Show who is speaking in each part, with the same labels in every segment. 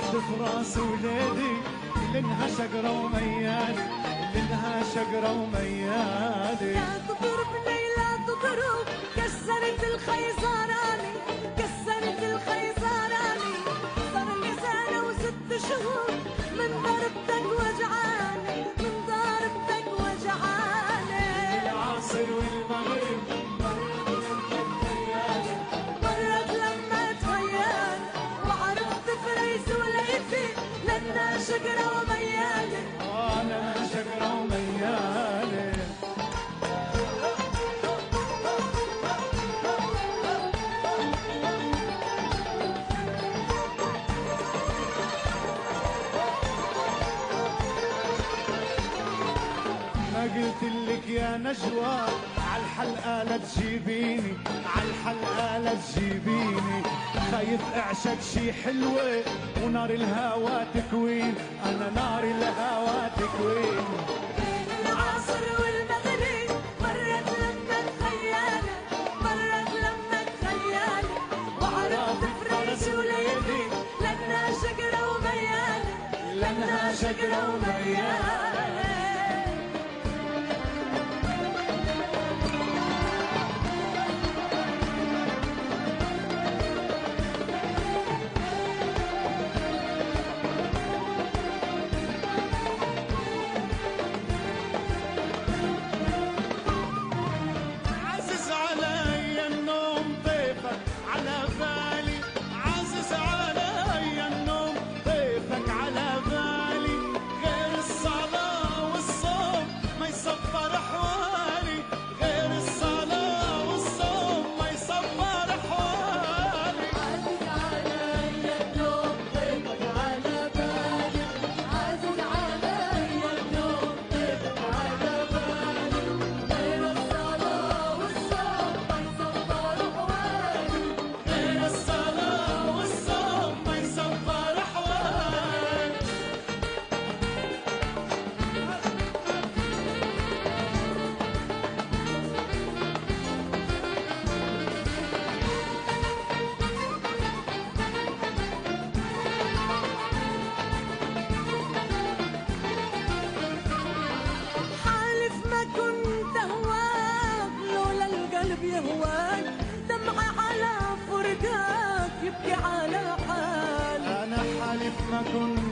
Speaker 1: وعرفت في راس ولادي لأنها شقرة وميالي لأنها شقرة وميالي
Speaker 2: لا تضربني لا تضرب كسرت الخيزراني كسرت الخيزراني صار لي سنة وست شهور
Speaker 1: يا نجوى عالحلقة لا تجيبيني. عالحلقة لا تجيبيني. خايف اعشق شي حلوة ونار الهوى تكوين. أنا نار الهوى تكوين.
Speaker 2: العصر والمغرب مرت لما مرت لما وعرفت شقرة وميالي لنا شقرة وميالي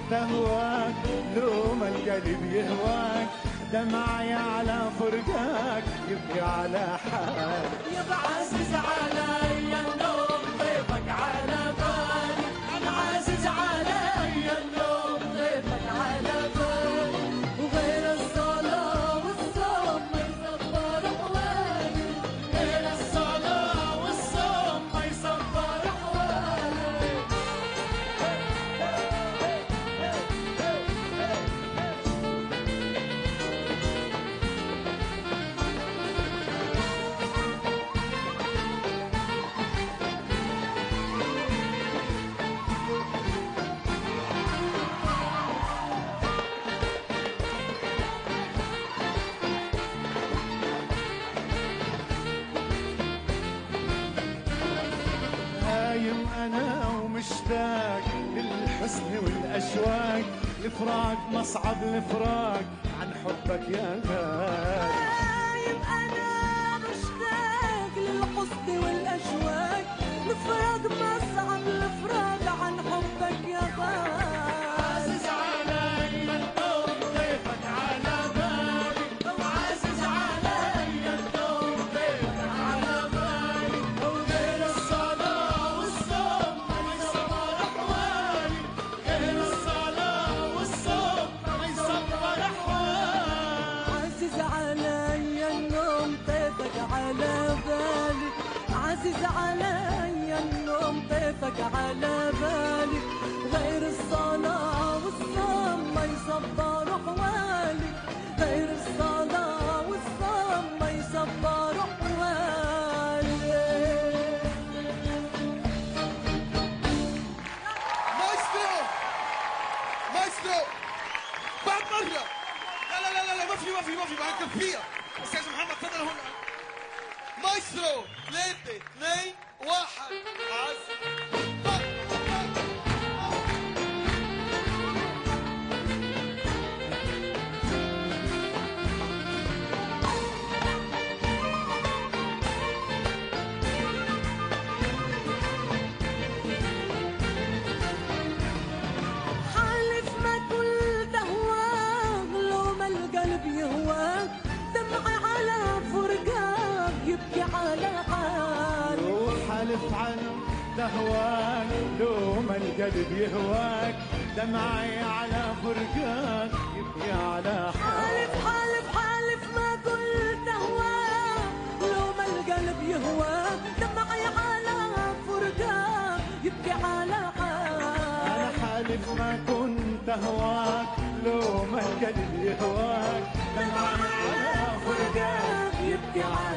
Speaker 2: كنت
Speaker 1: أهواك لو ما القلب يهواك دمعي على فرقاك يبكي على حال
Speaker 2: يا عزيز علي.
Speaker 1: أنا ومشتاق للحزن والأشواق الفراق مصعب الفراق عن حبك يا غالي على بالي غير الصلاة والصوم ما يصبر
Speaker 2: أحوالي غير الصلاة والصوم ما يصبر أحوالي
Speaker 3: مايسترو! مايسترو! بعد مرة لا لا لا لا ما في ما في ما في معك فيها أستاذ محمد تفضل هنا. مايسترو! ثلاثة اثنين واحد. عزم
Speaker 1: وحالف عن دهواك لو ما القلب يهواك. دمعي على فرقاك يبكي على
Speaker 2: حالف حالف حالف ما كل دهواك لو ما القلب يهواك دمعي على فرقاك يبكي على
Speaker 1: أنا
Speaker 2: حال
Speaker 1: حالف ما كنت أهواك لو ما القلب يهواك دمعي على فرقاك يبكي على